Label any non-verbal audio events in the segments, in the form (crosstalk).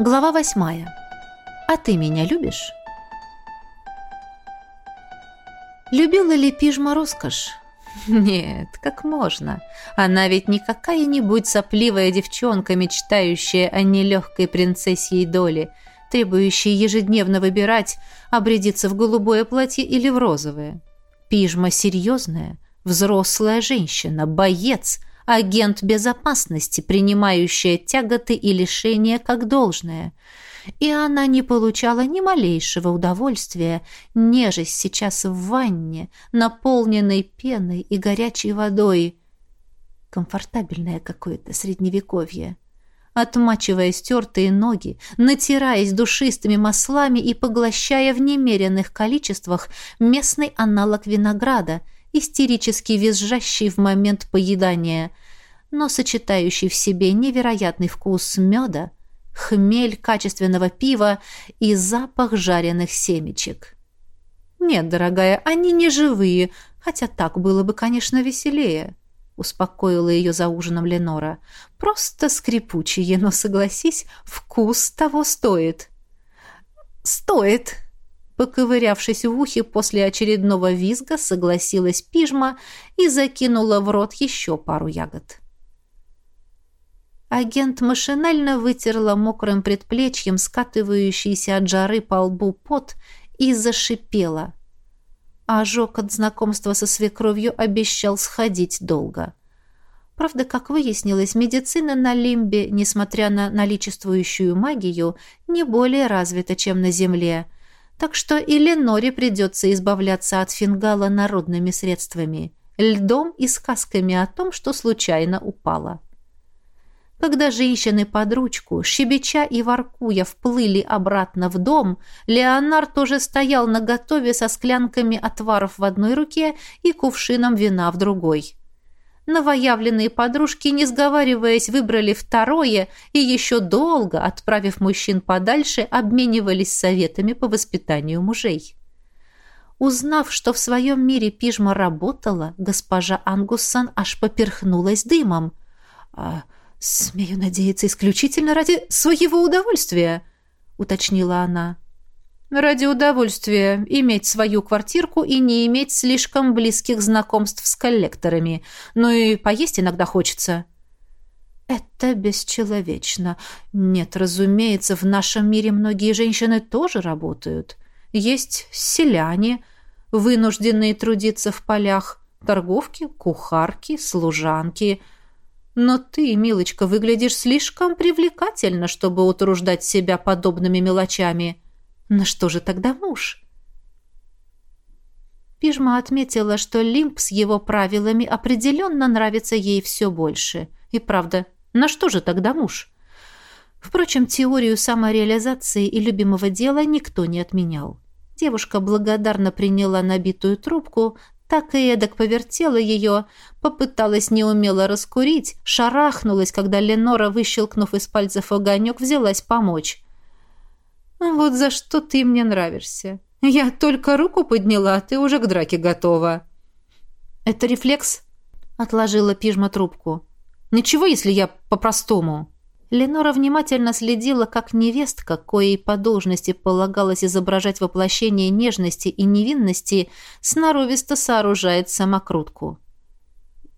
Глава восьмая. А ты меня любишь? Любила ли пижма роскошь? (laughs) Нет, как можно? Она ведь не какая-нибудь сопливая девчонка, мечтающая о нелегкой принцессьей доле, требующей ежедневно выбирать, обрядиться в голубое платье или в розовое. Пижма серьезная, взрослая женщина, боец, агент безопасности, принимающая тяготы и лишения как должное – и она не получала ни малейшего удовольствия, нежесть сейчас в ванне, наполненной пеной и горячей водой. Комфортабельное какое-то средневековье. Отмачивая стертые ноги, натираясь душистыми маслами и поглощая в немеренных количествах местный аналог винограда, истерически визжащий в момент поедания, но сочетающий в себе невероятный вкус меда, хмель качественного пива и запах жареных семечек. «Нет, дорогая, они не живые, хотя так было бы, конечно, веселее», — успокоила ее за ужином Ленора. «Просто скрипучие, но, согласись, вкус того стоит». «Стоит», — поковырявшись в ухе после очередного визга, согласилась пижма и закинула в рот еще пару ягод. Агент машинально вытерла мокрым предплечьем скатывающийся от жары по лбу пот и зашипела. Ожог от знакомства со свекровью обещал сходить долго. Правда, как выяснилось, медицина на Лимбе, несмотря на наличествующую магию, не более развита, чем на Земле. Так что и Леноре придется избавляться от фингала народными средствами – льдом и сказками о том, что случайно упала. Когда женщины под ручку, щебеча и воркуя, вплыли обратно в дом, Леонард тоже стоял наготове со склянками отваров в одной руке и кувшином вина в другой. Новоявленные подружки, не сговариваясь, выбрали второе и еще долго, отправив мужчин подальше, обменивались советами по воспитанию мужей. Узнав, что в своем мире пижма работала, госпожа Ангуссон аж поперхнулась дымом. «А «Смею надеяться исключительно ради своего удовольствия», — уточнила она. «Ради удовольствия иметь свою квартирку и не иметь слишком близких знакомств с коллекторами. Ну и поесть иногда хочется». «Это бесчеловечно. Нет, разумеется, в нашем мире многие женщины тоже работают. Есть селяне, вынужденные трудиться в полях, торговки, кухарки, служанки — но ты, милочка, выглядишь слишком привлекательно, чтобы утруждать себя подобными мелочами. На что же тогда муж? Пижма отметила, что Лимп с его правилами определенно нравится ей все больше. И правда, на что же тогда муж? Впрочем, теорию самореализации и любимого дела никто не отменял. Девушка благодарно приняла набитую трубку, так и эдак повертела ее, попыталась неумело раскурить, шарахнулась, когда Ленора, выщелкнув из пальцев огонек, взялась помочь. «Вот за что ты мне нравишься. Я только руку подняла, а ты уже к драке готова». «Это рефлекс?» — отложила пижма трубку. «Ничего, если я по-простому?» Ленора внимательно следила, как невестка, коей по должности полагалось изображать воплощение нежности и невинности, сноровисто сооружает самокрутку.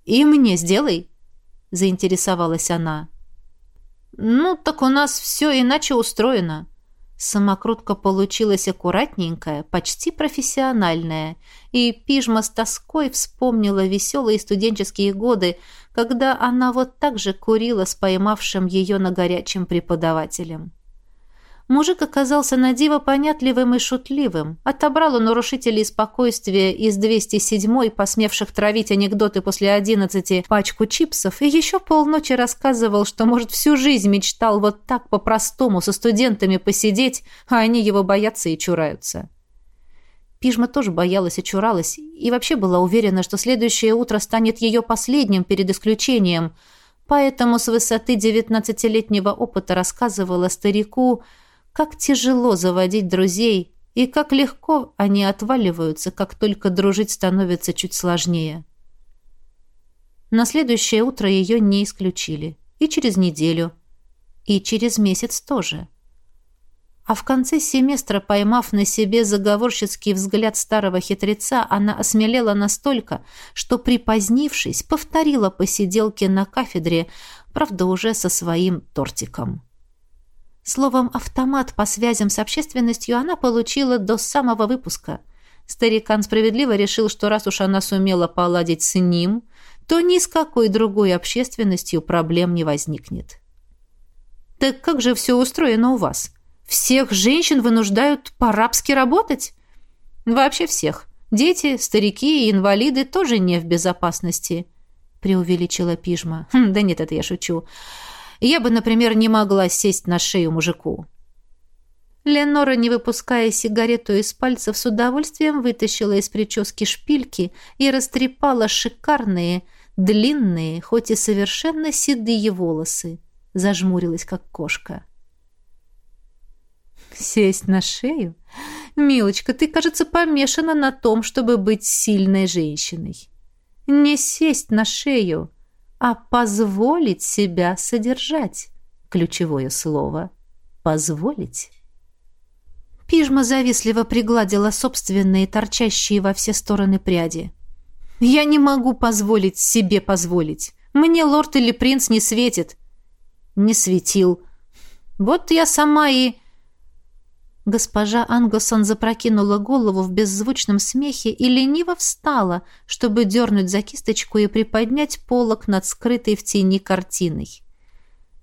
«И мне сделай», — заинтересовалась она. «Ну, так у нас все иначе устроено», Самокрутка получилась аккуратненькая, почти профессиональная, и пижма с тоской вспомнила веселые студенческие годы, когда она вот так же курила с поймавшим ее на горячем преподавателем. Мужик оказался на диво понятливым и шутливым. Отобрал у нарушителей спокойствия из 207-й, посмевших травить анекдоты после 11 пачку чипсов, и еще полночи рассказывал, что, может, всю жизнь мечтал вот так по-простому со студентами посидеть, а они его боятся и чураются. Пижма тоже боялась и чуралась, и вообще была уверена, что следующее утро станет ее последним перед исключением, поэтому с высоты девятнадцатилетнего опыта рассказывала старику, как тяжело заводить друзей и как легко они отваливаются, как только дружить становится чуть сложнее. На следующее утро ее не исключили. И через неделю. И через месяц тоже. А в конце семестра, поймав на себе заговорщицкий взгляд старого хитреца, она осмелела настолько, что, припозднившись, повторила посиделки на кафедре, правда, уже со своим тортиком. Словом, автомат по связям с общественностью она получила до самого выпуска. Старикан справедливо решил, что раз уж она сумела поладить с ним, то ни с какой другой общественностью проблем не возникнет. «Так как же все устроено у вас? Всех женщин вынуждают по-рабски работать?» «Вообще всех. Дети, старики и инвалиды тоже не в безопасности», — преувеличила Пижма. «Хм, «Да нет, это я шучу. Я бы, например, не могла сесть на шею мужику. Ленора, не выпуская сигарету из пальцев, с удовольствием вытащила из прически шпильки и растрепала шикарные, длинные, хоть и совершенно седые волосы. Зажмурилась, как кошка. «Сесть на шею? Милочка, ты, кажется, помешана на том, чтобы быть сильной женщиной. Не сесть на шею, а позволить себя содержать. Ключевое слово «позволить». Пижма завистливо пригладила собственные торчащие во все стороны пряди. «Я не могу позволить себе позволить. Мне лорд или принц не светит». «Не светил. Вот я сама и...» Госпожа Ангосон запрокинула голову в беззвучном смехе и лениво встала, чтобы дернуть за кисточку и приподнять полок над скрытой в тени картиной.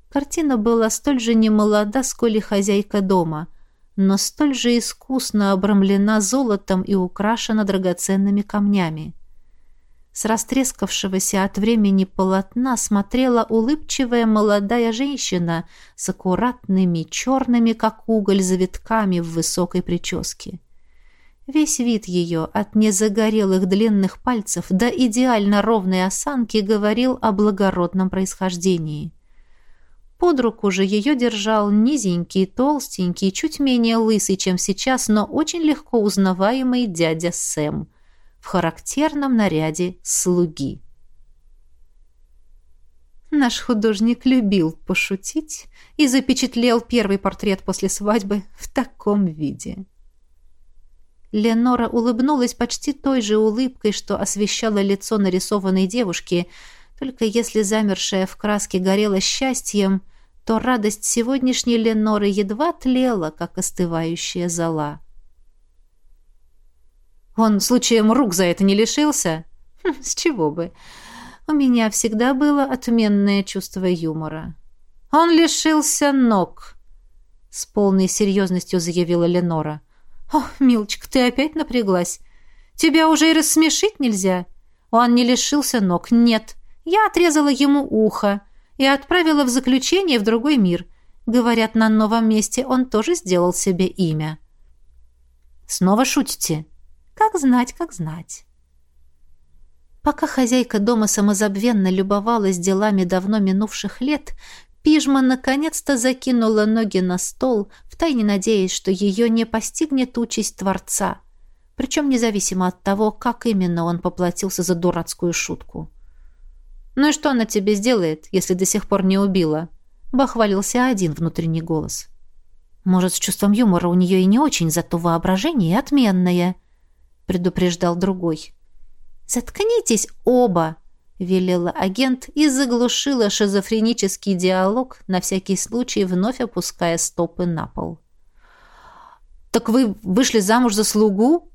Картина была столь же немолода, сколь и хозяйка дома, но столь же искусно обрамлена золотом и украшена драгоценными камнями. С растрескавшегося от времени полотна смотрела улыбчивая молодая женщина с аккуратными черными, как уголь, завитками в высокой прическе. Весь вид ее, от незагорелых длинных пальцев до идеально ровной осанки, говорил о благородном происхождении. Под руку же ее держал низенький, толстенький, чуть менее лысый, чем сейчас, но очень легко узнаваемый дядя Сэм – в характерном наряде слуги. Наш художник любил пошутить и запечатлел первый портрет после свадьбы в таком виде. Ленора улыбнулась почти той же улыбкой, что освещала лицо нарисованной девушки, только если замершая в краске горела счастьем, то радость сегодняшней Леноры едва тлела, как остывающая зола. Он случаем рук за это не лишился? Хм, с чего бы? У меня всегда было отменное чувство юмора. Он лишился ног, с полной серьезностью заявила Ленора. О, милочка, ты опять напряглась. Тебя уже и рассмешить нельзя. Он не лишился ног, нет. Я отрезала ему ухо и отправила в заключение в другой мир. Говорят, на новом месте он тоже сделал себе имя. Снова шутите? Как знать, как знать. Пока хозяйка дома самозабвенно любовалась делами давно минувших лет, Пижма наконец-то закинула ноги на стол, втайне надеясь, что ее не постигнет участь Творца, причем независимо от того, как именно он поплатился за дурацкую шутку. «Ну и что она тебе сделает, если до сих пор не убила?» — бахвалился один внутренний голос. «Может, с чувством юмора у нее и не очень, зато воображение отменное», — предупреждал другой. «Заткнитесь оба!» — велела агент и заглушила шизофренический диалог, на всякий случай вновь опуская стопы на пол. «Так вы вышли замуж за слугу?»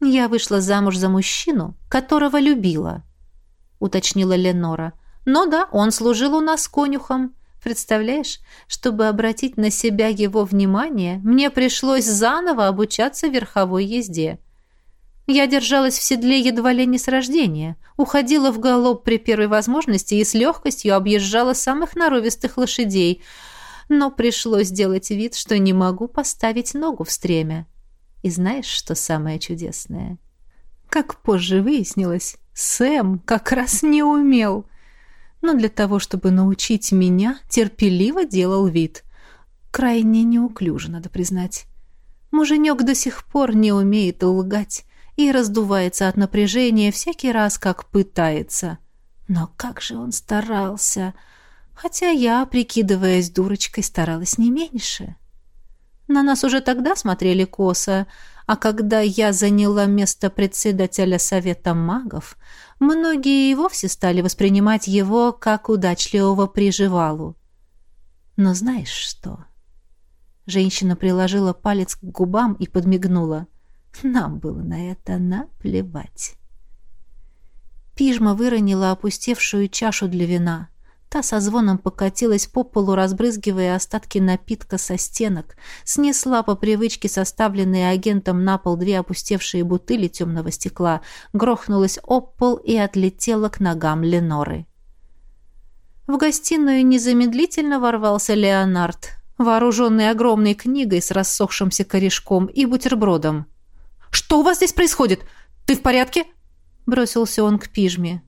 «Я вышла замуж за мужчину, которого любила», — уточнила Ленора. «Но да, он служил у нас конюхом. Представляешь, чтобы обратить на себя его внимание, мне пришлось заново обучаться верховой езде. Я держалась в седле едва ли не с рождения, уходила в галоп при первой возможности и с легкостью объезжала самых норовистых лошадей, но пришлось сделать вид, что не могу поставить ногу в стремя. И знаешь, что самое чудесное? Как позже выяснилось, Сэм как раз не умел. Но для того, чтобы научить меня, терпеливо делал вид. Крайне неуклюже, надо признать. Муженек до сих пор не умеет лгать, и раздувается от напряжения всякий раз, как пытается. Но как же он старался! Хотя я, прикидываясь дурочкой, старалась не меньше. На нас уже тогда смотрели косо, а когда я заняла место председателя Совета магов, многие и вовсе стали воспринимать его как удачливого приживалу. Но знаешь что? Женщина приложила палец к губам и подмигнула. Нам было на это наплевать. Пижма выронила опустевшую чашу для вина. Та со звоном покатилась по полу, разбрызгивая остатки напитка со стенок, снесла по привычке составленные агентом на пол две опустевшие бутыли темного стекла, грохнулась об пол и отлетела к ногам Леноры. В гостиную незамедлительно ворвался Леонард, вооруженный огромной книгой с рассохшимся корешком и бутербродом. «Что у вас здесь происходит? Ты в порядке?» Бросился он к пижме.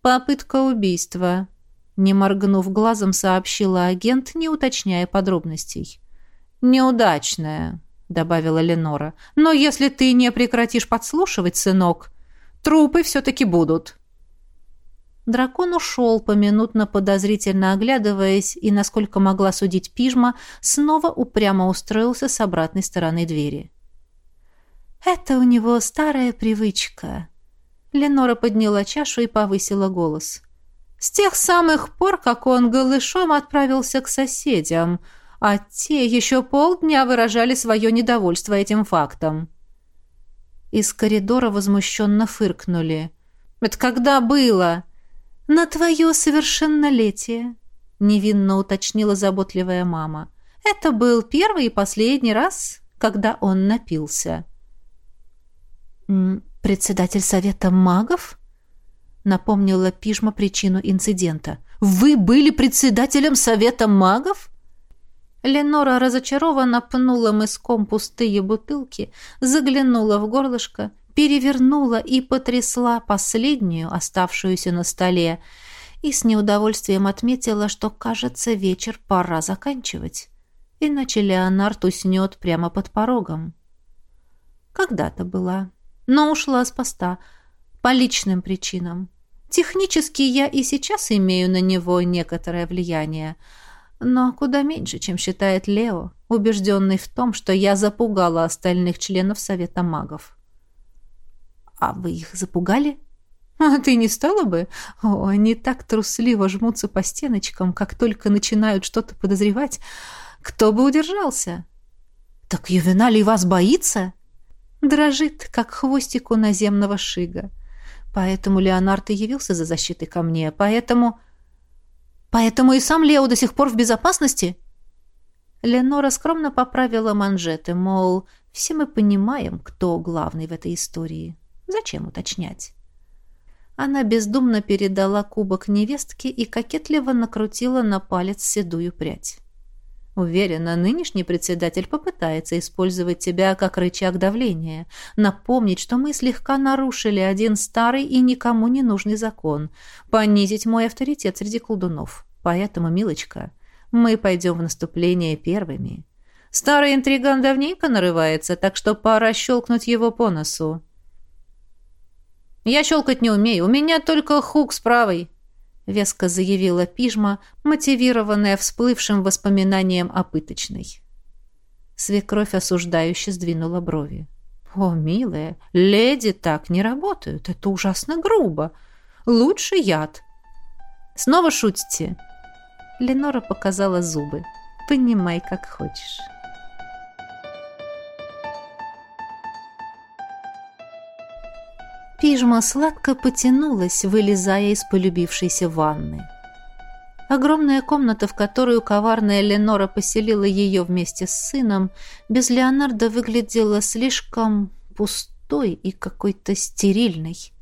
«Попытка убийства», не моргнув глазом, сообщила агент, не уточняя подробностей. «Неудачная», — добавила Ленора. «Но если ты не прекратишь подслушивать, сынок, трупы все-таки будут». Дракон ушел, поминутно подозрительно оглядываясь, и, насколько могла судить пижма, снова упрямо устроился с обратной стороны двери. «Это у него старая привычка». Ленора подняла чашу и повысила голос. С тех самых пор, как он голышом отправился к соседям, а те еще полдня выражали свое недовольство этим фактом. Из коридора возмущенно фыркнули. «Это когда было?» «На твое совершеннолетие», — невинно уточнила заботливая мама. «Это был первый и последний раз, когда он напился». «Председатель совета магов?» напомнила Пижма причину инцидента. «Вы были председателем Совета магов?» Ленора разочарованно пнула мыском пустые бутылки, заглянула в горлышко, перевернула и потрясла последнюю, оставшуюся на столе, и с неудовольствием отметила, что, кажется, вечер пора заканчивать. Иначе Леонард уснет прямо под порогом. Когда-то была, но ушла с поста — по личным причинам. Технически я и сейчас имею на него некоторое влияние, но куда меньше, чем считает Лео, убежденный в том, что я запугала остальных членов Совета магов. «А вы их запугали?» «А ты не стала бы? О, они так трусливо жмутся по стеночкам, как только начинают что-то подозревать. Кто бы удержался?» «Так Ювеналий вас боится?» Дрожит, как хвостик у наземного шига. Поэтому Леонард и явился за защитой ко мне. Поэтому... Поэтому и сам Лео до сих пор в безопасности? Ленора скромно поправила манжеты, мол, все мы понимаем, кто главный в этой истории. Зачем уточнять? Она бездумно передала кубок невестке и кокетливо накрутила на палец седую прядь. Уверена, нынешний председатель попытается использовать тебя как рычаг давления, напомнить, что мы слегка нарушили один старый и никому не нужный закон, понизить мой авторитет среди колдунов. Поэтому, милочка, мы пойдем в наступление первыми. Старый интриган давненько нарывается, так что пора щелкнуть его по носу. Я щелкать не умею, у меня только хук с правой, — веско заявила пижма, мотивированная всплывшим воспоминанием о пыточной. Свекровь осуждающе сдвинула брови. «О, милая, леди так не работают. Это ужасно грубо. Лучше яд». «Снова шутите?» Ленора показала зубы. «Понимай, как хочешь». Пижма сладко потянулась, вылезая из полюбившейся ванны. Огромная комната, в которую коварная Ленора поселила ее вместе с сыном, без Леонардо выглядела слишком пустой и какой-то стерильной.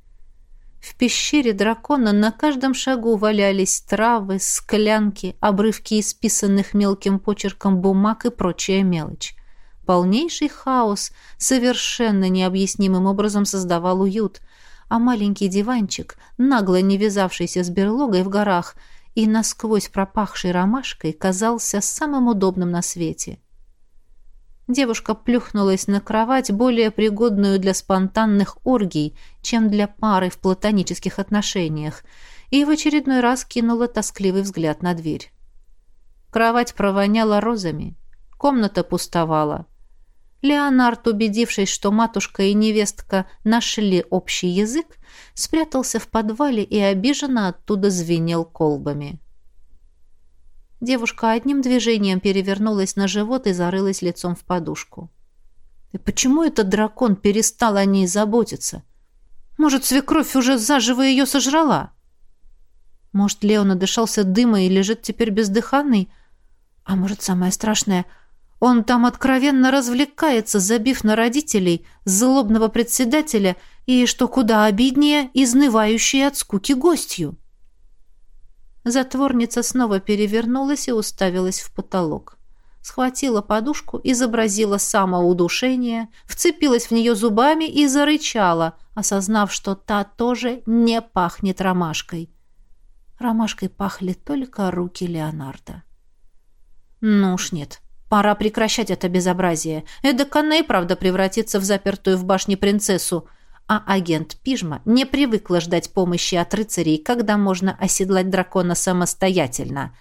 В пещере дракона на каждом шагу валялись травы, склянки, обрывки исписанных мелким почерком бумаг и прочая мелочь. Полнейший хаос совершенно необъяснимым образом создавал уют, а маленький диванчик, нагло не вязавшийся с берлогой в горах и насквозь пропахший ромашкой, казался самым удобным на свете. Девушка плюхнулась на кровать, более пригодную для спонтанных оргий, чем для пары в платонических отношениях, и в очередной раз кинула тоскливый взгляд на дверь. Кровать провоняла розами. комната пустовала. Леонард, убедившись, что матушка и невестка нашли общий язык, спрятался в подвале и обиженно оттуда звенел колбами. Девушка одним движением перевернулась на живот и зарылась лицом в подушку. И почему этот дракон перестал о ней заботиться? Может, свекровь уже заживо ее сожрала? Может, Лео надышался дыма и лежит теперь бездыханный? А может, самое страшное — он там откровенно развлекается, забив на родителей, злобного председателя и, что куда обиднее, изнывающей от скуки гостью. Затворница снова перевернулась и уставилась в потолок. Схватила подушку, изобразила самоудушение, вцепилась в нее зубами и зарычала, осознав, что та тоже не пахнет ромашкой. Ромашкой пахли только руки Леонардо. Ну уж нет, Пора прекращать это безобразие. Эдак она и правда превратится в запертую в башне принцессу. А агент Пижма не привыкла ждать помощи от рыцарей, когда можно оседлать дракона самостоятельно.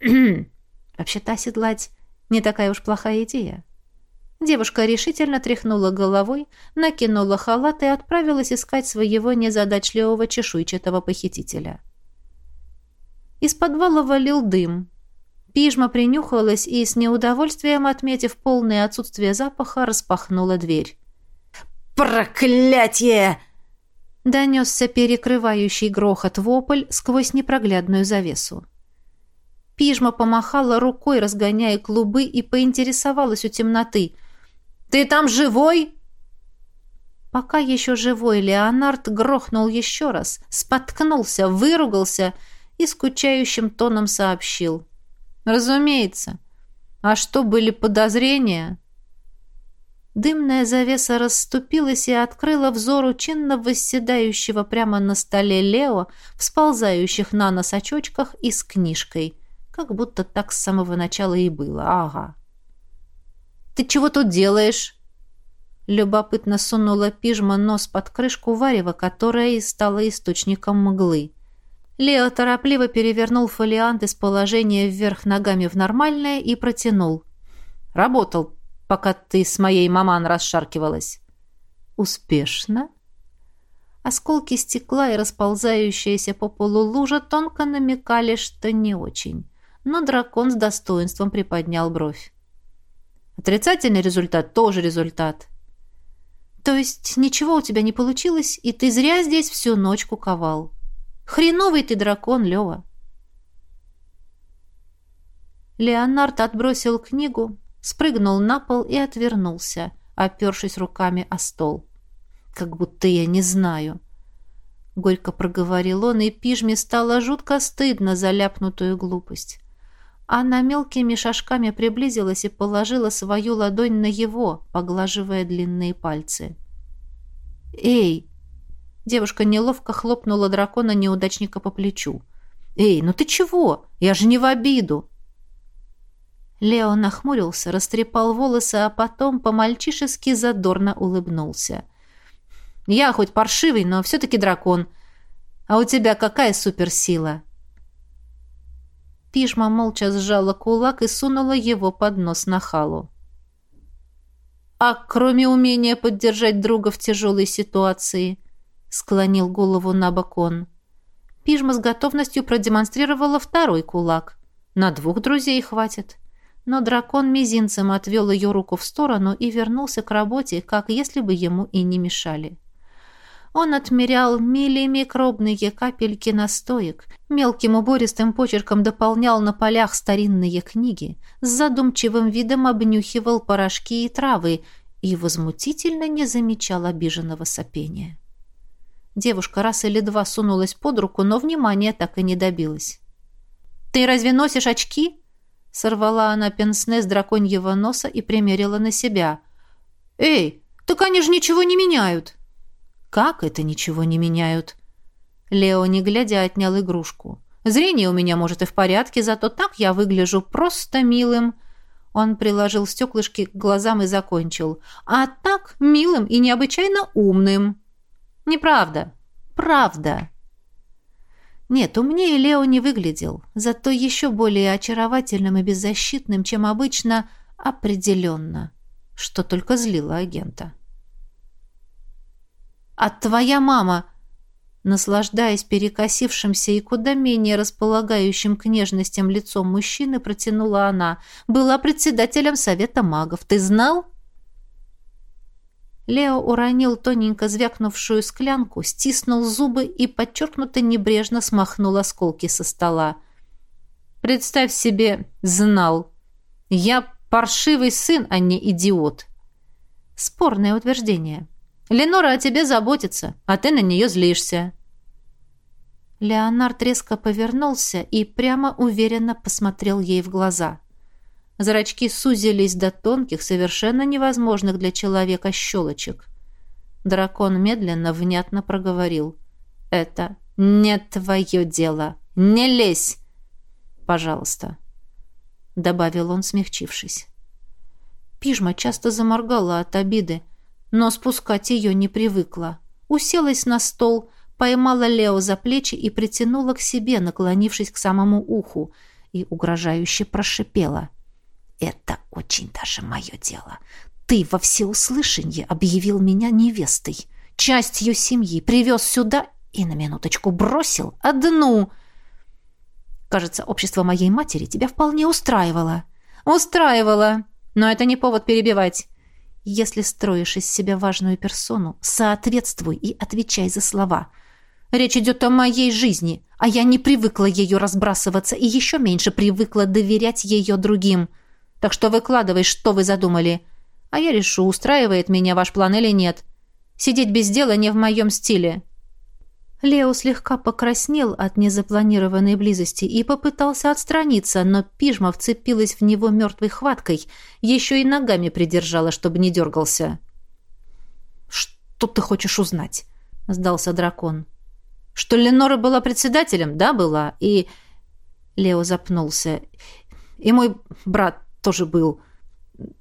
(clears throat) Вообще-то оседлать не такая уж плохая идея. Девушка решительно тряхнула головой, накинула халат и отправилась искать своего незадачливого чешуйчатого похитителя. Из подвала валил дым. Пижма принюхалась и, с неудовольствием отметив полное отсутствие запаха, распахнула дверь. «Проклятие!» Донесся перекрывающий грохот вопль сквозь непроглядную завесу. Пижма помахала рукой, разгоняя клубы, и поинтересовалась у темноты. «Ты там живой?» Пока еще живой Леонард грохнул еще раз, споткнулся, выругался и скучающим тоном сообщил. Разумеется. А что, были подозрения? Дымная завеса расступилась и открыла взору чинно восседающего прямо на столе Лео в сползающих на нос очочках и с книжкой. Как будто так с самого начала и было. Ага. «Ты чего тут делаешь?» Любопытно сунула пижма нос под крышку варева, которая и стала источником мглы. Лео торопливо перевернул фолиант из положения вверх ногами в нормальное и протянул. «Работал, пока ты с моей маман расшаркивалась». «Успешно?» Осколки стекла и расползающаяся по полу лужа тонко намекали, что не очень. Но дракон с достоинством приподнял бровь. «Отрицательный результат тоже результат». «То есть ничего у тебя не получилось, и ты зря здесь всю ночь куковал?» Хреновый ты дракон, Лева. Леонард отбросил книгу, спрыгнул на пол и отвернулся, опершись руками о стол. «Как будто я не знаю». Горько проговорил он, и пижме стало жутко стыдно за ляпнутую глупость. Она мелкими шажками приблизилась и положила свою ладонь на его, поглаживая длинные пальцы. «Эй!» Девушка неловко хлопнула дракона-неудачника по плечу. «Эй, ну ты чего? Я же не в обиду!» Лео нахмурился, растрепал волосы, а потом по-мальчишески задорно улыбнулся. «Я хоть паршивый, но все-таки дракон. А у тебя какая суперсила?» Пижма молча сжала кулак и сунула его под нос на халу. «А кроме умения поддержать друга в тяжелой ситуации, склонил голову на бок он. Пижма с готовностью продемонстрировала второй кулак. На двух друзей хватит. Но дракон мизинцем отвел ее руку в сторону и вернулся к работе, как если бы ему и не мешали. Он отмерял миллимикробные капельки настоек, мелким убористым почерком дополнял на полях старинные книги, с задумчивым видом обнюхивал порошки и травы и возмутительно не замечал обиженного сопения. Девушка раз или два сунулась под руку, но внимания так и не добилась. «Ты разве носишь очки?» Сорвала она пенсне с драконьего носа и примерила на себя. «Эй, так они же ничего не меняют!» «Как это ничего не меняют?» Лео, не глядя, отнял игрушку. «Зрение у меня, может, и в порядке, зато так я выгляжу просто милым». Он приложил стеклышки к глазам и закончил. «А так милым и необычайно умным». Неправда. Правда. Нет, умнее Лео не выглядел, зато еще более очаровательным и беззащитным, чем обычно, определенно, что только злило агента. «А твоя мама...» Наслаждаясь перекосившимся и куда менее располагающим к нежностям лицом мужчины, протянула она. «Была председателем Совета магов. Ты знал?» Лео уронил тоненько звякнувшую склянку, стиснул зубы и подчеркнуто небрежно смахнул осколки со стола. «Представь себе, знал. Я паршивый сын, а не идиот». Спорное утверждение. «Ленора о тебе заботится, а ты на нее злишься». Леонард резко повернулся и прямо уверенно посмотрел ей в глаза. Зрачки сузились до тонких, совершенно невозможных для человека щелочек. Дракон медленно, внятно проговорил. «Это не твое дело. Не лезь!» «Пожалуйста», — добавил он, смягчившись. Пижма часто заморгала от обиды, но спускать ее не привыкла. Уселась на стол, поймала Лео за плечи и притянула к себе, наклонившись к самому уху, и угрожающе прошипела — это очень даже мое дело. Ты во всеуслышание объявил меня невестой, частью семьи, привез сюда и на минуточку бросил одну. Кажется, общество моей матери тебя вполне устраивало. Устраивало, но это не повод перебивать. Если строишь из себя важную персону, соответствуй и отвечай за слова. Речь идет о моей жизни, а я не привыкла ею разбрасываться и еще меньше привыкла доверять ее другим. — так что выкладывай, что вы задумали. А я решу, устраивает меня ваш план или нет. Сидеть без дела не в моем стиле». Лео слегка покраснел от незапланированной близости и попытался отстраниться, но пижма вцепилась в него мертвой хваткой, еще и ногами придержала, чтобы не дергался. «Что ты хочешь узнать?» — сдался дракон. «Что Ленора была председателем? Да, была. И...» Лео запнулся. «И мой брат тоже был.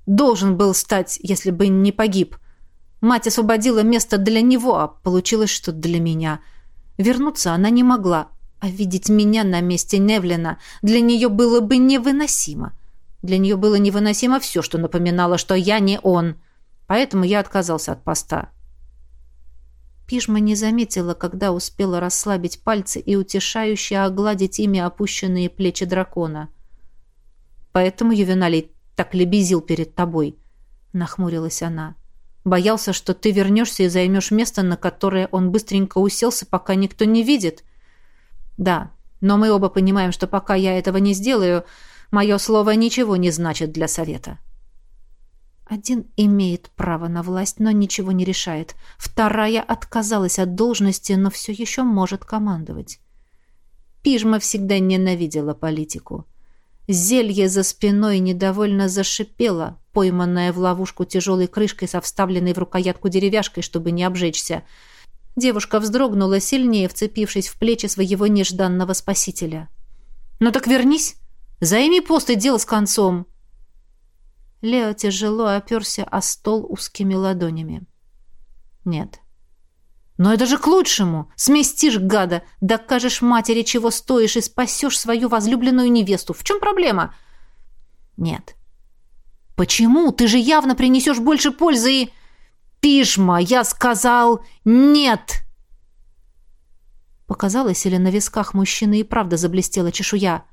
Должен был стать, если бы не погиб. Мать освободила место для него, а получилось, что для меня. Вернуться она не могла, а видеть меня на месте Невлина для нее было бы невыносимо. Для нее было невыносимо все, что напоминало, что я не он. Поэтому я отказался от поста. Пижма не заметила, когда успела расслабить пальцы и утешающе огладить ими опущенные плечи дракона. Поэтому Ювеналий так лебезил перед тобой», — нахмурилась она. «Боялся, что ты вернешься и займешь место, на которое он быстренько уселся, пока никто не видит». «Да, но мы оба понимаем, что пока я этого не сделаю, мое слово ничего не значит для совета». Один имеет право на власть, но ничего не решает. Вторая отказалась от должности, но все еще может командовать. Пижма всегда ненавидела политику. Зелье за спиной недовольно зашипело, пойманное в ловушку тяжелой крышкой со вставленной в рукоятку деревяшкой, чтобы не обжечься. Девушка вздрогнула сильнее, вцепившись в плечи своего нежданного спасителя. «Ну так вернись! Займи пост и дело с концом!» Лео тяжело оперся о стол узкими ладонями. «Нет, но это же к лучшему. Сместишь, гада, докажешь матери, чего стоишь, и спасешь свою возлюбленную невесту. В чем проблема? Нет. Почему? Ты же явно принесешь больше пользы и... Пижма, я сказал нет. Показалось, или на висках мужчины и правда заблестела чешуя.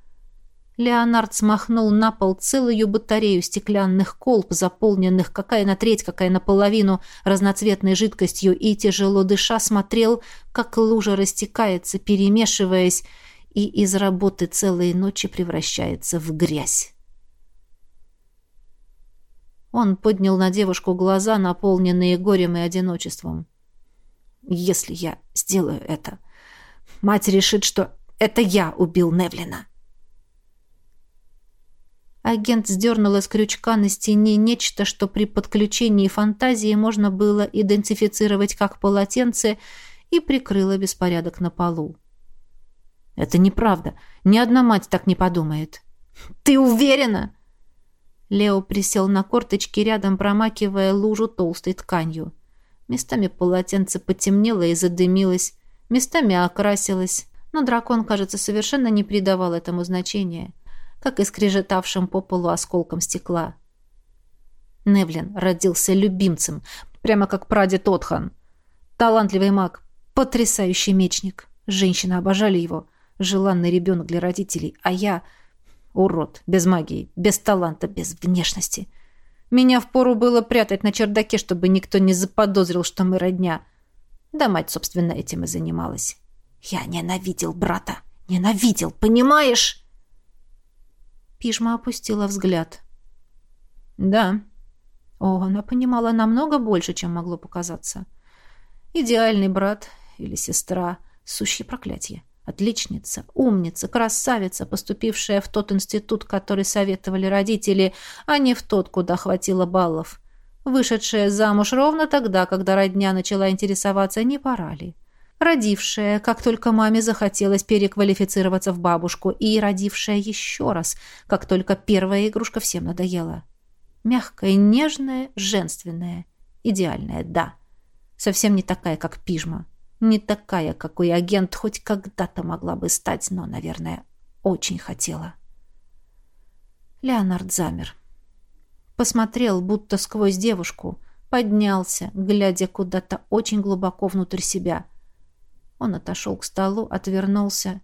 Леонард смахнул на пол целую батарею стеклянных колб, заполненных какая на треть, какая наполовину разноцветной жидкостью, и, тяжело дыша, смотрел, как лужа растекается, перемешиваясь, и из работы целые ночи превращается в грязь. Он поднял на девушку глаза, наполненные горем и одиночеством. «Если я сделаю это, мать решит, что это я убил Невлина». Агент сдернула с крючка на стене нечто, что при подключении фантазии можно было идентифицировать как полотенце, и прикрыла беспорядок на полу. «Это неправда. Ни одна мать так не подумает». «Ты уверена?» Лео присел на корточки рядом, промакивая лужу толстой тканью. Местами полотенце потемнело и задымилось, местами окрасилось, Но дракон, кажется, совершенно не придавал этому значения, как и скрежетавшим по полу осколком стекла. Невлин родился любимцем, прямо как прадед Отхан. Талантливый маг, потрясающий мечник. Женщины обожали его, желанный ребенок для родителей, а я — урод, без магии, без таланта, без внешности. Меня впору было прятать на чердаке, чтобы никто не заподозрил, что мы родня. Да мать, собственно, этим и занималась. Я ненавидел брата. Ненавидел, понимаешь? Пижма опустила взгляд. Да. О, она понимала намного больше, чем могло показаться. Идеальный брат или сестра — сущее проклятие. Отличница, умница, красавица, поступившая в тот институт, который советовали родители, а не в тот, куда хватило баллов. Вышедшая замуж ровно тогда, когда родня начала интересоваться, не пора ли. Родившая, как только маме захотелось переквалифицироваться в бабушку, и родившая еще раз, как только первая игрушка всем надоела. Мягкая, нежная, женственная. Идеальная, да. Совсем не такая, как пижма. Не такая, какой агент хоть когда-то могла бы стать, но, наверное, очень хотела. Леонард замер. Посмотрел, будто сквозь девушку, поднялся, глядя куда-то очень глубоко внутрь себя. Он отошел к столу, отвернулся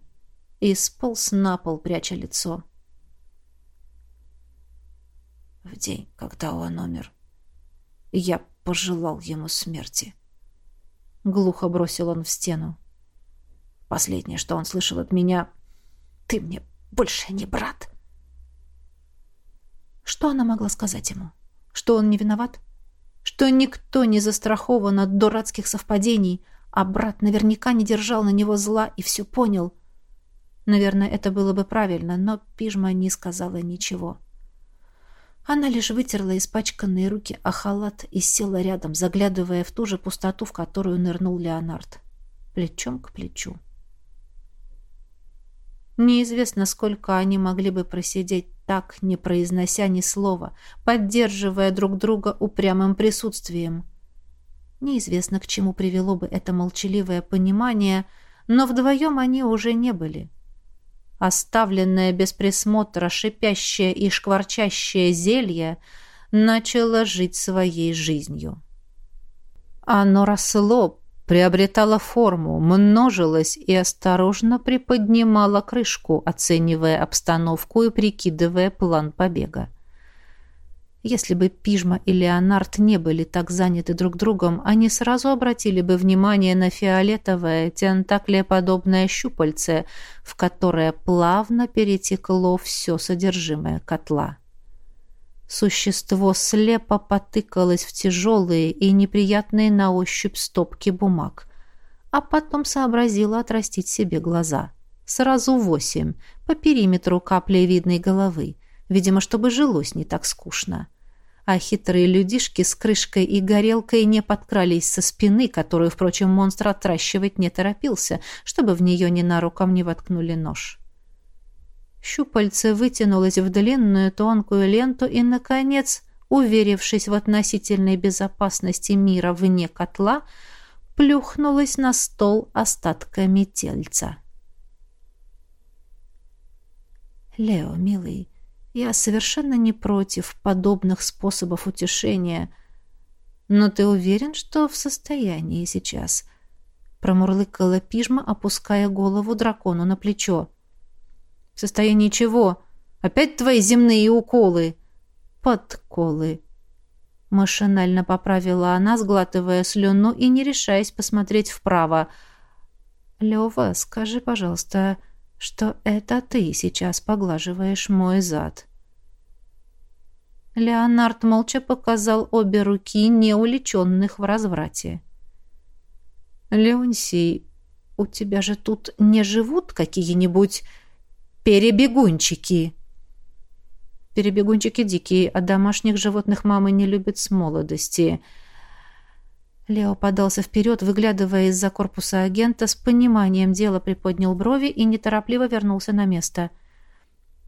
и сполз на пол, пряча лицо. В день, когда он умер, я пожелал ему смерти. — глухо бросил он в стену. «Последнее, что он слышал от меня, ты мне больше не брат». Что она могла сказать ему? Что он не виноват? Что никто не застрахован от дурацких совпадений, а брат наверняка не держал на него зла и все понял. Наверное, это было бы правильно, но Пижма не сказала ничего. — она лишь вытерла испачканные руки о халат и села рядом, заглядывая в ту же пустоту, в которую нырнул Леонард. Плечом к плечу. Неизвестно, сколько они могли бы просидеть так, не произнося ни слова, поддерживая друг друга упрямым присутствием. Неизвестно, к чему привело бы это молчаливое понимание, но вдвоем они уже не были. — Оставленное без присмотра шипящее и шкварчащее зелье начало жить своей жизнью. Оно росло, приобретало форму, множилось и осторожно приподнимало крышку, оценивая обстановку и прикидывая план побега. Если бы Пижма и Леонард не были так заняты друг другом, они сразу обратили бы внимание на фиолетовое, тентаклеподобное щупальце, в которое плавно перетекло все содержимое котла. Существо слепо потыкалось в тяжелые и неприятные на ощупь стопки бумаг, а потом отрастить себе глаза. Сразу восемь, по периметру каплевидной головы, видимо, чтобы жилось не так скучно. А хитрые людишки с крышкой и горелкой не подкрались со спины, которую, впрочем, монстр отращивать не торопился, чтобы в нее ненаруком не воткнули нож. Щупальце вытянулось в длинную тонкую ленту и, наконец, уверившись в относительной безопасности мира вне котла, плюхнулось на стол остатками тельца. «Лео, милый, я совершенно не против подобных способов утешения. Но ты уверен, что в состоянии сейчас?» Промурлыкала пижма, опуская голову дракону на плечо. «В состоянии чего? Опять твои земные уколы?» «Подколы», Машинально поправила она, сглатывая слюну и не решаясь посмотреть вправо. «Лёва, скажи, пожалуйста, что это ты сейчас поглаживаешь мой зад. Леонард молча показал обе руки, не уличенных в разврате. «Леонсий, у тебя же тут не живут какие-нибудь перебегунчики?» «Перебегунчики дикие, а домашних животных мамы не любят с молодости», Лео подался вперед, выглядывая из-за корпуса агента, с пониманием дела приподнял брови и неторопливо вернулся на место.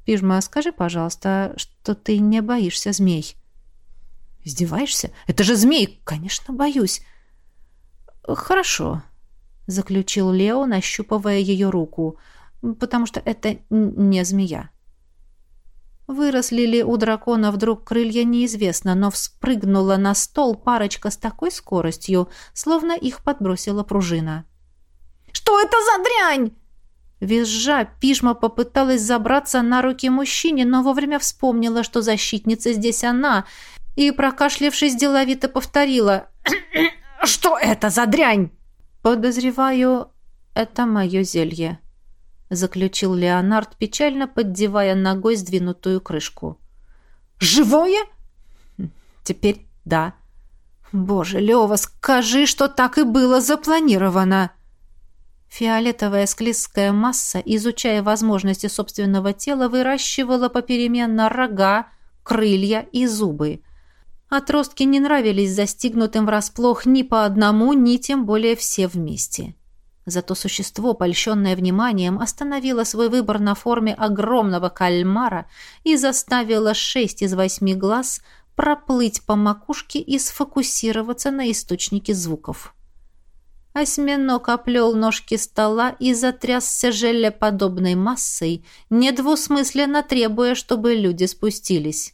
«Пижма, скажи, пожалуйста, что ты не боишься змей?» «Издеваешься? Это же змей!» «Конечно, боюсь». «Хорошо». — заключил Лео, нащупывая ее руку, «потому что это не змея». Выросли ли у дракона вдруг крылья, неизвестно, но вспрыгнула на стол парочка с такой скоростью, словно их подбросила пружина. «Что это за дрянь?» Визжа, Пижма попыталась забраться на руки мужчине, но вовремя вспомнила, что защитница здесь она, и, прокашлявшись, деловито повторила. «Что это за дрянь?» «Подозреваю, это мое зелье», — заключил Леонард, печально поддевая ногой сдвинутую крышку. «Живое?» «Теперь да». «Боже, Лева, скажи, что так и было запланировано!» Фиолетовая склизкая масса, изучая возможности собственного тела, выращивала попеременно рога, крылья и зубы. Отростки не нравились застигнутым врасплох ни по одному, ни тем более все вместе. Зато существо, польщенное вниманием, остановило свой выбор на форме огромного кальмара и заставило шесть из восьми глаз проплыть по макушке и сфокусироваться на источнике звуков. Осьминог оплел ножки стола и затрясся желеподобной массой, недвусмысленно требуя, чтобы люди спустились.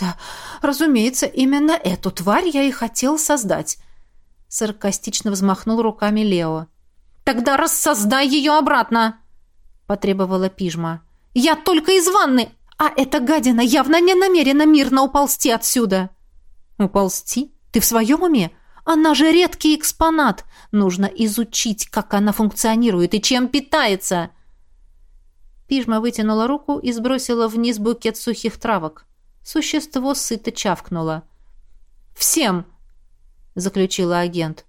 «Да, разумеется, именно эту тварь я и хотел создать», — саркастично взмахнул руками Лео. «Тогда рассоздай ее обратно!» — потребовала Пижма. «Я только из ванны, а эта гадина явно не намерена мирно уползти отсюда!» «Уползти? Ты в своем уме? Она же редкий экспонат. Нужно изучить, как она функционирует и чем питается. Пижма вытянула руку и сбросила вниз букет сухих травок. Существо сыто чавкнуло. «Всем!» — заключила агент.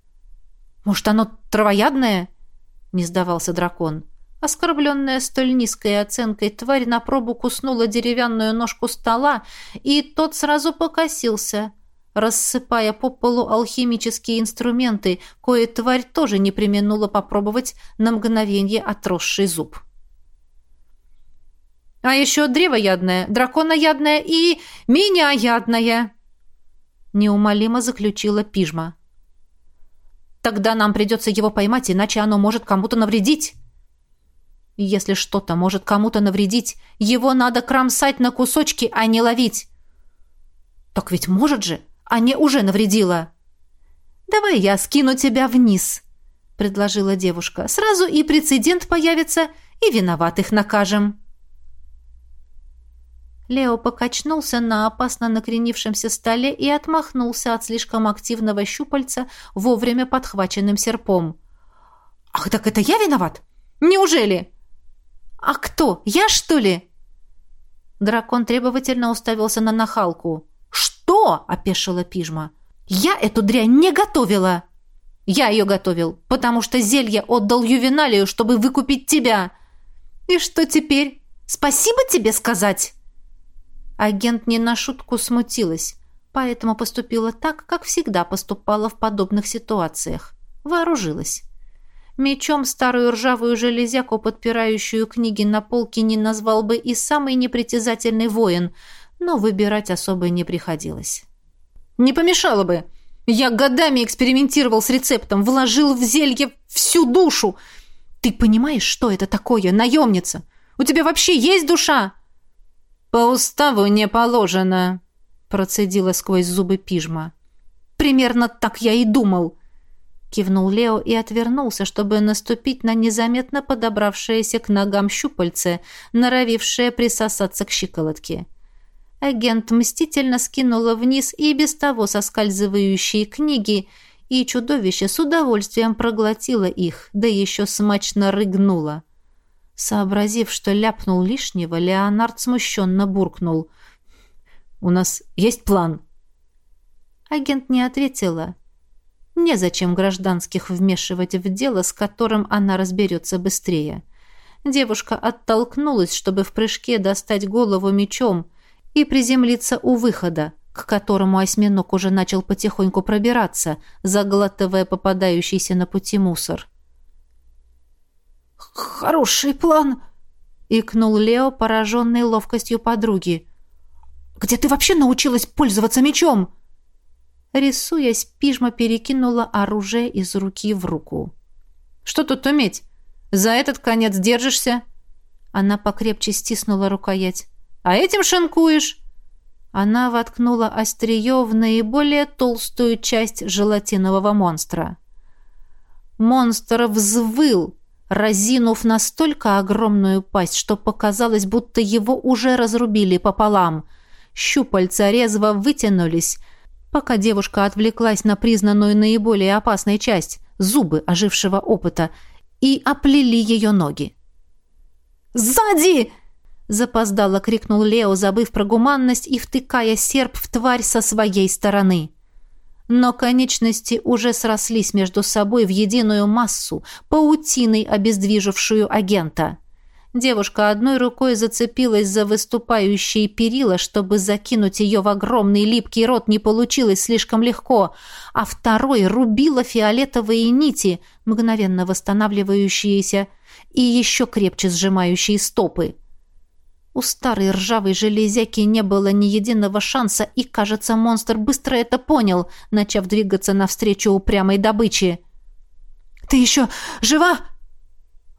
«Может, оно травоядное?» — не сдавался дракон. Оскорбленная столь низкой оценкой, тварь на пробу куснула деревянную ножку стола, и тот сразу покосился — рассыпая по полу алхимические инструменты, кое тварь тоже не применула попробовать на мгновение отросший зуб. «А еще древоядная, драконоядная и меня неумолимо заключила Пижма. «Тогда нам придется его поймать, иначе оно может кому-то навредить». «Если что-то может кому-то навредить, его надо кромсать на кусочки, а не ловить». «Так ведь может же!» А не уже навредила. «Давай я скину тебя вниз», — предложила девушка. «Сразу и прецедент появится, и виноватых накажем». Лео покачнулся на опасно накренившемся столе и отмахнулся от слишком активного щупальца, вовремя подхваченным серпом. «Ах, так это я виноват? Неужели?» «А кто? Я, что ли?» Дракон требовательно уставился на нахалку. «Что?» — опешила пижма. «Я эту дрянь не готовила!» «Я ее готовил, потому что зелье отдал Ювеналию, чтобы выкупить тебя!» «И что теперь? Спасибо тебе сказать?» Агент не на шутку смутилась, поэтому поступила так, как всегда поступала в подобных ситуациях. Вооружилась. Мечом старую ржавую железяку, подпирающую книги на полке, не назвал бы и самый непритязательный воин — но выбирать особо не приходилось. «Не помешало бы. Я годами экспериментировал с рецептом, вложил в зелье всю душу. Ты понимаешь, что это такое, наемница? У тебя вообще есть душа?» «По уставу не положено», — процедила сквозь зубы пижма. «Примерно так я и думал», — кивнул Лео и отвернулся, чтобы наступить на незаметно подобравшееся к ногам щупальце, норовившее присосаться к щиколотке. Агент мстительно скинула вниз и без того соскальзывающие книги, и чудовище с удовольствием проглотило их, да еще смачно рыгнуло. Сообразив, что ляпнул лишнего, Леонард смущенно буркнул. «У нас есть план?» Агент не ответила. Незачем гражданских вмешивать в дело, с которым она разберется быстрее. Девушка оттолкнулась, чтобы в прыжке достать голову мечом, и приземлиться у выхода, к которому осьминог уже начал потихоньку пробираться, заглатывая попадающийся на пути мусор. «Хороший план!» — икнул Лео, пораженный ловкостью подруги. «Где ты вообще научилась пользоваться мечом?» Рисуясь, пижма перекинула оружие из руки в руку. Что тут уметь? За этот конец держишься?» Она покрепче стиснула рукоять. «А этим шинкуешь?» Она воткнула острие в наиболее толстую часть желатинового монстра. Монстр взвыл, разинув настолько огромную пасть, что показалось, будто его уже разрубили пополам. Щупальца резво вытянулись, пока девушка отвлеклась на признанную наиболее опасной часть — зубы ожившего опыта, и оплели ее ноги. «Сзади!» — запоздало крикнул Лео, забыв про гуманность и втыкая серп в тварь со своей стороны. Но конечности уже срослись между собой в единую массу, паутиной обездвижившую агента. Девушка одной рукой зацепилась за выступающие перила, чтобы закинуть ее в огромный липкий рот не получилось слишком легко, а второй рубила фиолетовые нити, мгновенно восстанавливающиеся и еще крепче сжимающие стопы. У старой ржавой железяки не было ни единого шанса, и, кажется, монстр быстро это понял, начав двигаться навстречу упрямой добыче. «Ты еще жива?»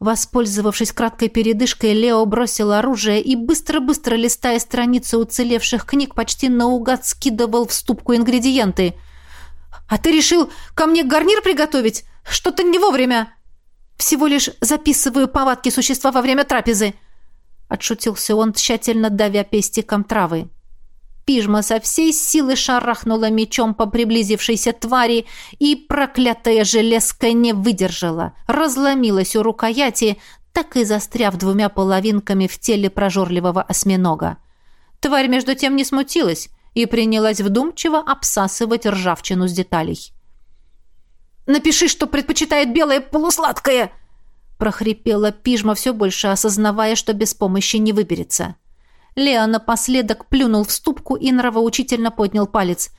Воспользовавшись краткой передышкой, Лео бросил оружие и, быстро-быстро листая страницы уцелевших книг, почти наугад скидывал в ступку ингредиенты. «А ты решил ко мне гарнир приготовить? Что-то не вовремя!» «Всего лишь записываю повадки существа во время трапезы!» Отшутился он, тщательно давя пестиком травы. Пижма со всей силы шарахнула мечом по приблизившейся твари, и проклятая железка не выдержала, разломилась у рукояти, так и застряв двумя половинками в теле прожорливого осьминога. Тварь между тем не смутилась и принялась вдумчиво обсасывать ржавчину с деталей. «Напиши, что предпочитает белое полусладкое!» Прохрипела пижма, все больше осознавая, что без помощи не выберется. — Лео напоследок плюнул в ступку и нравоучительно поднял палец.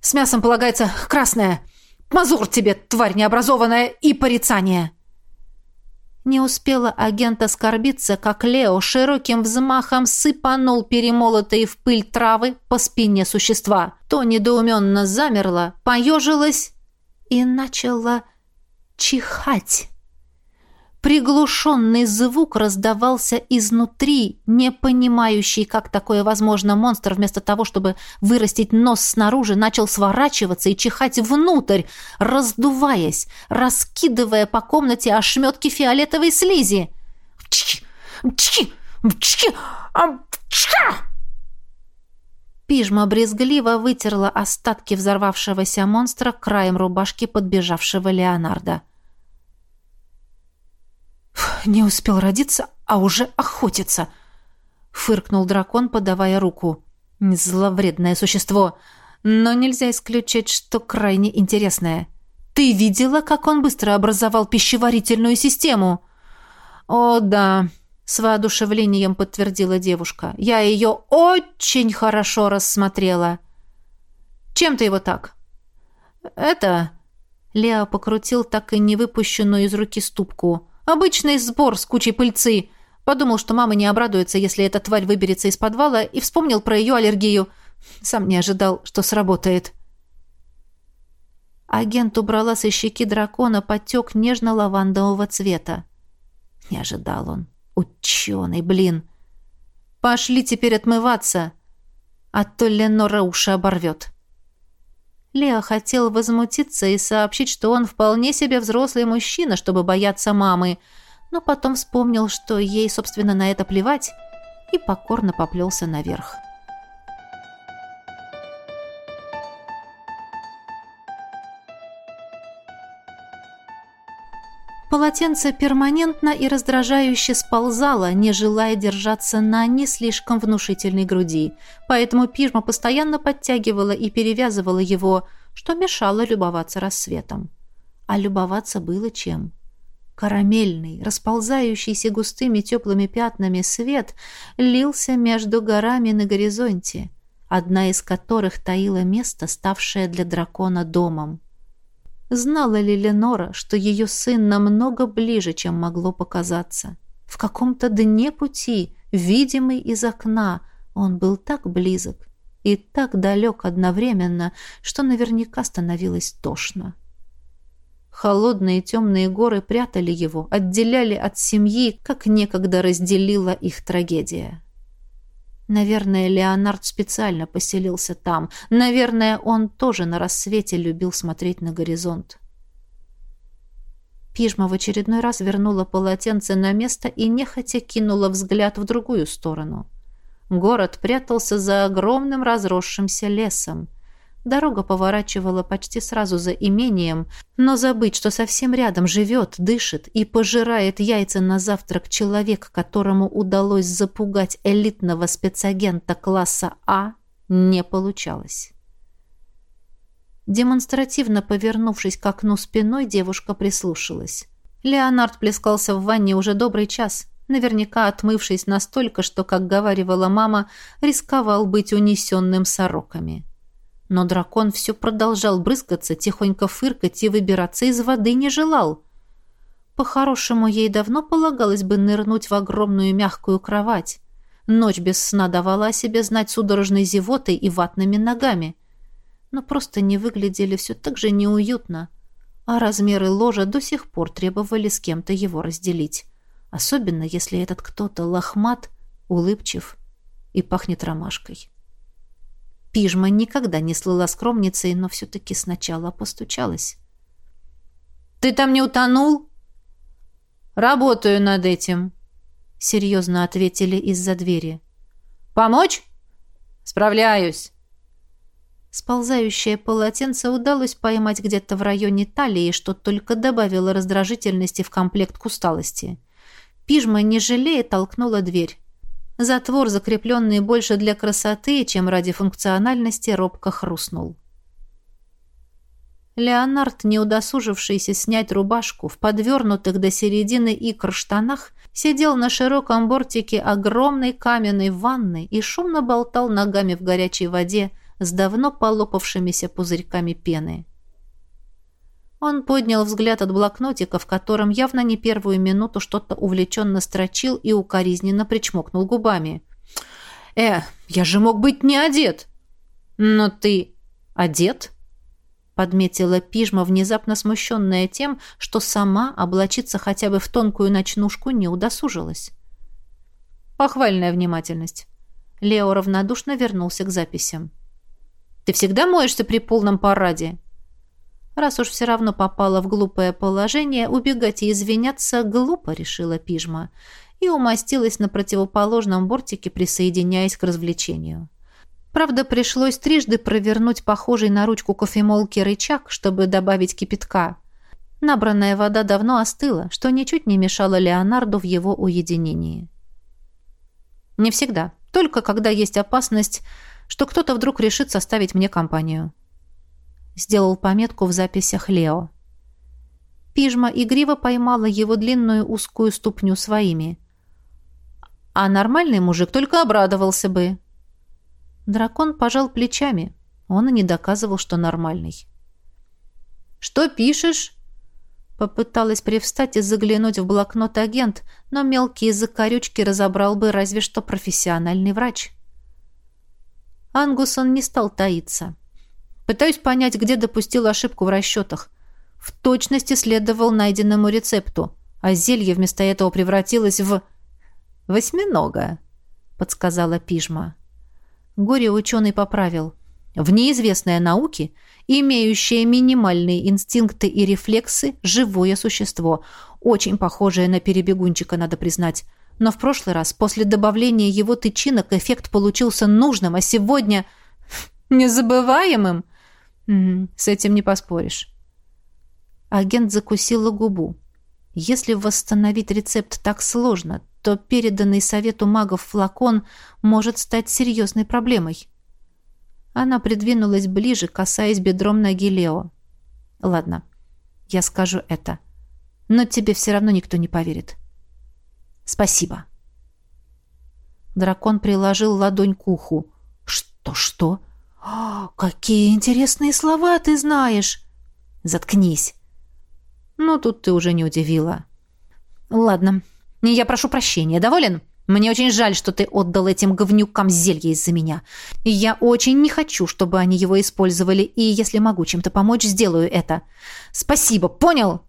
«С мясом полагается красное. Мазур тебе, тварь необразованная, и порицание!» Не успела агент оскорбиться, как Лео широким взмахом сыпанул перемолотые в пыль травы по спине существа. То недоуменно замерло, поежилось и начало чихать. Приглушенный звук раздавался изнутри, не понимающий, как такое возможно, монстр вместо того, чтобы вырастить нос снаружи, начал сворачиваться и чихать внутрь, раздуваясь, раскидывая по комнате ошметки фиолетовой слизи. «Чки! Чки! Чки! Чка!» Пижма брезгливо вытерла остатки взорвавшегося монстра краем рубашки подбежавшего Леонардо. «Не успел родиться, а уже охотится!» — фыркнул дракон, подавая руку. «Зловредное существо, но нельзя исключать, что крайне интересное. Ты видела, как он быстро образовал пищеварительную систему?» «О, да», — с воодушевлением подтвердила девушка. «Я ее очень хорошо рассмотрела». «Чем ты его так?» «Это...» Лео покрутил так и не выпущенную из руки ступку. Обычный сбор с кучей пыльцы. Подумал, что мама не обрадуется, если эта тварь выберется из подвала, и вспомнил про ее аллергию. Сам не ожидал, что сработает. Агент убрала со щеки дракона потек нежно-лавандового цвета. Не ожидал он. Ученый, блин. Пошли теперь отмываться, а то Ленора уши оборвет. Лео хотел возмутиться и сообщить, что он вполне себе взрослый мужчина, чтобы бояться мамы, но потом вспомнил, что ей, собственно, на это плевать, и покорно поплелся наверх. Полотенце перманентно и раздражающе сползало, не желая держаться на не слишком внушительной груди, поэтому пижма постоянно подтягивала и перевязывала его, что мешало любоваться рассветом. А любоваться было чем? Карамельный, расползающийся густыми теплыми пятнами свет лился между горами на горизонте, одна из которых таила место, ставшее для дракона домом. Знала ли Ленора, что ее сын намного ближе, чем могло показаться? В каком-то дне пути, видимый из окна, он был так близок и так далек одновременно, что наверняка становилось тошно. Холодные темные горы прятали его, отделяли от семьи, как некогда разделила их трагедия. Наверное, Леонард специально поселился там. Наверное, он тоже на рассвете любил смотреть на горизонт. Пижма в очередной раз вернула полотенце на место и нехотя кинула взгляд в другую сторону. Город прятался за огромным разросшимся лесом. Дорога поворачивала почти сразу за имением, но забыть, что совсем рядом живет, дышит и пожирает яйца на завтрак человек, которому удалось запугать элитного спецагента класса А, не получалось. Демонстративно повернувшись к окну спиной, девушка прислушалась. Леонард плескался в ванне уже добрый час, наверняка отмывшись настолько, что, как говаривала мама, рисковал быть унесенным сороками. Но дракон все продолжал брызгаться, тихонько фыркать и выбираться из воды не желал. По-хорошему, ей давно полагалось бы нырнуть в огромную мягкую кровать. Ночь без сна давала о себе знать судорожной зевотой и ватными ногами. Но просто не выглядели все так же неуютно. А размеры ложа до сих пор требовали с кем-то его разделить. Особенно, если этот кто-то лохмат, улыбчив и пахнет ромашкой. Пижма никогда не слыла скромницей, но все-таки сначала постучалась. «Ты там не утонул?» «Работаю над этим», — серьезно ответили из-за двери. «Помочь?» «Справляюсь». Сползающее полотенце удалось поймать где-то в районе талии, что только добавило раздражительности в комплект к усталости. Пижма, не жалея, толкнула дверь. Затвор, закрепленный больше для красоты, чем ради функциональности, робко хрустнул. Леонард, не удосужившийся снять рубашку, в подвернутых до середины икр штанах, сидел на широком бортике огромной каменной ванны и шумно болтал ногами в горячей воде с давно полопавшимися пузырьками пены. Он поднял взгляд от блокнотика, в котором явно не первую минуту что-то увлеченно строчил и укоризненно причмокнул губами. «Э, я же мог быть не одет!» «Но ты одет?» подметила пижма, внезапно смущенная тем, что сама облачиться хотя бы в тонкую ночнушку не удосужилась. Похвальная внимательность. Лео равнодушно вернулся к записям. «Ты всегда моешься при полном параде?» Раз уж все равно попала в глупое положение, убегать и извиняться глупо, решила пижма, и умостилась на противоположном бортике, присоединяясь к развлечению. Правда, пришлось трижды провернуть похожий на ручку кофемолки рычаг, чтобы добавить кипятка. Набранная вода давно остыла, что ничуть не мешало Леонарду в его уединении. Не всегда, только когда есть опасность, что кто-то вдруг решит составить мне компанию сделал пометку в записях Лео. Пижма игриво поймала его длинную узкую ступню своими. А нормальный мужик только обрадовался бы. Дракон пожал плечами. Он и не доказывал, что нормальный. «Что пишешь?» Попыталась привстать и заглянуть в блокнот агент, но мелкие закорючки разобрал бы разве что профессиональный врач. Ангусон не стал таиться. Пытаюсь понять, где допустил ошибку в расчетах. В точности следовал найденному рецепту, а зелье вместо этого превратилось в... «Восьминога», — подсказала Пижма. Горе-ученый поправил. В неизвестной науке, имеющее минимальные инстинкты и рефлексы, живое существо, очень похожее на перебегунчика, надо признать. Но в прошлый раз, после добавления его тычинок, эффект получился нужным, а сегодня... незабываемым. Угу, с этим не поспоришь. Агент закусила губу. Если восстановить рецепт так сложно, то переданный совету магов флакон может стать серьезной проблемой. Она придвинулась ближе, касаясь бедром ноги Лео. «Ладно, я скажу это. Но тебе все равно никто не поверит. Спасибо». Дракон приложил ладонь к уху. «Что-что?» «Какие интересные слова ты знаешь!» «Заткнись!» «Ну, тут ты уже не удивила». «Ладно, я прошу прощения. Доволен? Мне очень жаль, что ты отдал этим говнюкам зелье из-за меня. Я очень не хочу, чтобы они его использовали, и если могу чем-то помочь, сделаю это. Спасибо, понял?»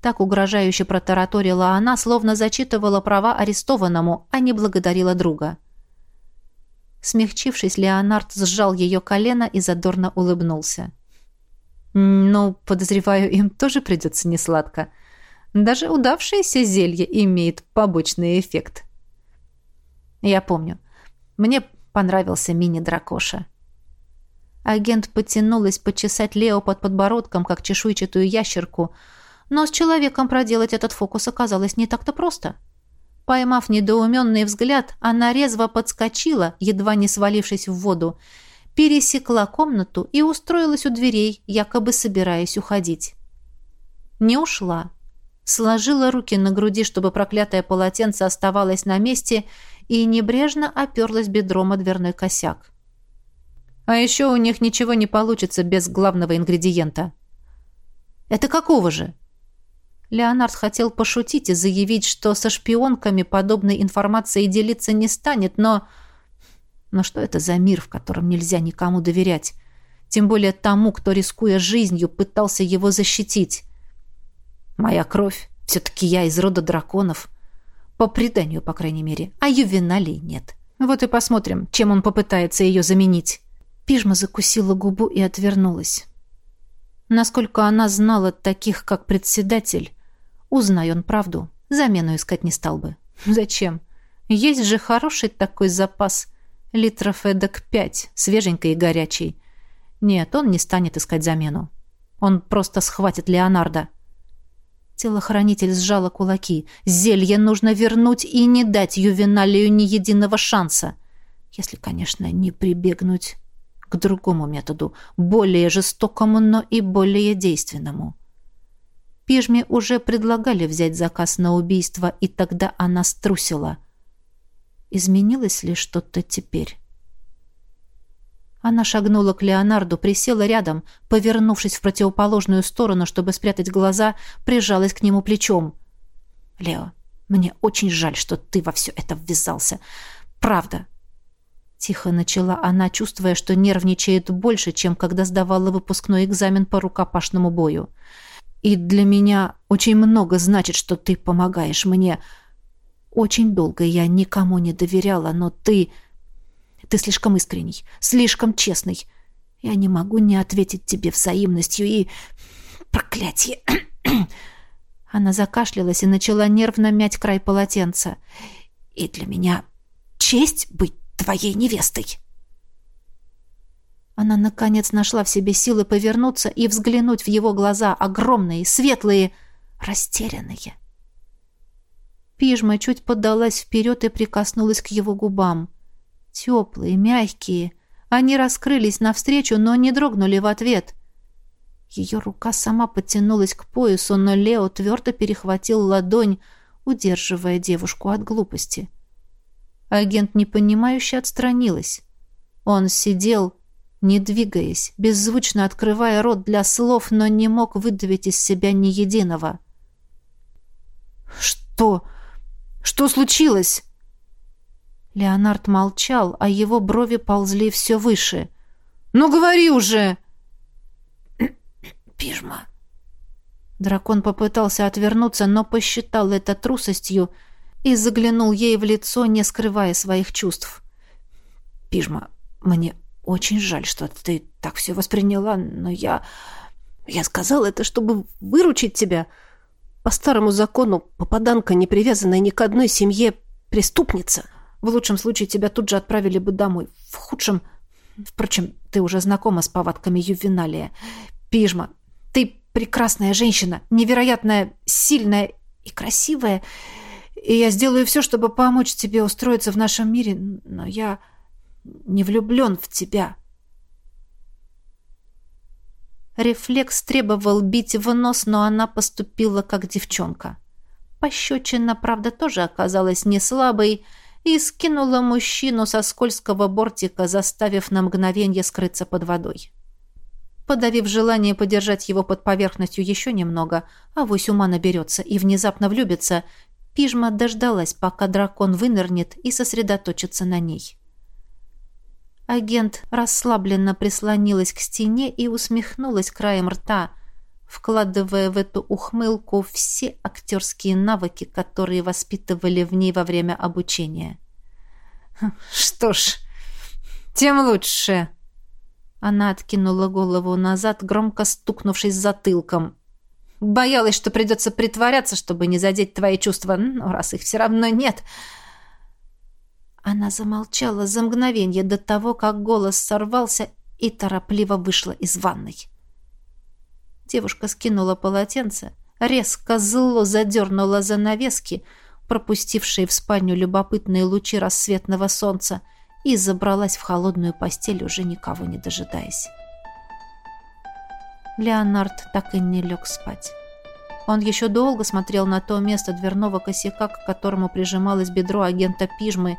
Так угрожающе протараторила она, словно зачитывала права арестованному, а не благодарила друга. Смягчившись, Леонард сжал ее колено и задорно улыбнулся. «Ну, подозреваю, им тоже придется несладко. Даже удавшееся зелье имеет побочный эффект». «Я помню. Мне понравился мини-дракоша». Агент потянулась почесать Лео под подбородком, как чешуйчатую ящерку, но с человеком проделать этот фокус оказалось не так-то просто. Поймав недоуменный взгляд, она резво подскочила, едва не свалившись в воду, пересекла комнату и устроилась у дверей, якобы собираясь уходить. Не ушла. Сложила руки на груди, чтобы проклятое полотенце оставалось на месте, и небрежно оперлась бедром о дверной косяк. А еще у них ничего не получится без главного ингредиента. «Это какого же?» Леонард хотел пошутить и заявить, что со шпионками подобной информацией делиться не станет, но... Но что это за мир, в котором нельзя никому доверять? Тем более тому, кто, рискуя жизнью, пытался его защитить. Моя кровь. Все-таки я из рода драконов. По преданию, по крайней мере. А ювеналей нет. Вот и посмотрим, чем он попытается ее заменить. Пижма закусила губу и отвернулась. Насколько она знала таких, как председатель, Узнай он правду, замену искать не стал бы. (laughs) Зачем? Есть же хороший такой запас. Литров эдак пять, свеженький и горячий. Нет, он не станет искать замену. Он просто схватит Леонардо. Телохранитель сжала кулаки. Зелье нужно вернуть и не дать Ювеналию ни единого шанса. Если, конечно, не прибегнуть к другому методу, более жестокому, но и более действенному. Пижме уже предлагали взять заказ на убийство, и тогда она струсила. Изменилось ли что-то теперь? Она шагнула к Леонарду, присела рядом, повернувшись в противоположную сторону, чтобы спрятать глаза, прижалась к нему плечом. «Лео, мне очень жаль, что ты во все это ввязался. Правда». Тихо начала она, чувствуя, что нервничает больше, чем когда сдавала выпускной экзамен по рукопашному бою. И для меня очень много значит, что ты помогаешь мне. Очень долго я никому не доверяла, но ты... Ты слишком искренний, слишком честный. Я не могу не ответить тебе взаимностью и... Проклятие! (clears throat) Она закашлялась и начала нервно мять край полотенца. И для меня честь быть твоей невестой. Она, наконец, нашла в себе силы повернуться и взглянуть в его глаза, огромные, светлые, растерянные. Пижма чуть поддалась вперед и прикоснулась к его губам. Теплые, мягкие. Они раскрылись навстречу, но не дрогнули в ответ. Ее рука сама потянулась к поясу, но Лео твердо перехватил ладонь, удерживая девушку от глупости. Агент непонимающе отстранилась. Он сидел, не двигаясь, беззвучно открывая рот для слов, но не мог выдавить из себя ни единого. «Что? Что случилось?» Леонард молчал, а его брови ползли все выше. «Ну, говори уже!» (clears throat) «Пижма!» Дракон попытался отвернуться, но посчитал это трусостью и заглянул ей в лицо, не скрывая своих чувств. «Пижма, мне очень жаль, что ты так все восприняла, но я... Я сказал это, чтобы выручить тебя. По старому закону попаданка, не привязанная ни к одной семье, преступница. В лучшем случае тебя тут же отправили бы домой. В худшем... Впрочем, ты уже знакома с повадками ювеналия. Пижма, ты прекрасная женщина, невероятная, сильная и красивая. И я сделаю все, чтобы помочь тебе устроиться в нашем мире, но я не влюблен в тебя». Рефлекс требовал бить в нос, но она поступила как девчонка. Пощечина, правда, тоже оказалась не слабой и скинула мужчину со скользкого бортика, заставив на мгновение скрыться под водой. Подавив желание подержать его под поверхностью еще немного, а вось ума наберется и внезапно влюбится, Пижма дождалась, пока дракон вынырнет и сосредоточится на ней. Агент расслабленно прислонилась к стене и усмехнулась краем рта, вкладывая в эту ухмылку все актерские навыки, которые воспитывали в ней во время обучения. «Что ж, тем лучше!» Она откинула голову назад, громко стукнувшись затылком. «Боялась, что придется притворяться, чтобы не задеть твои чувства, но раз их все равно нет...» Она замолчала за мгновение до того, как голос сорвался и торопливо вышла из ванной. Девушка скинула полотенце, резко зло задернула занавески, пропустившие в спальню любопытные лучи рассветного солнца, и забралась в холодную постель, уже никого не дожидаясь. Леонард так и не лег спать. Он еще долго смотрел на то место дверного косяка, к которому прижималось бедро агента Пижмы,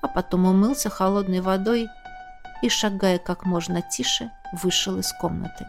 а потом умылся холодной водой и, шагая как можно тише, вышел из комнаты.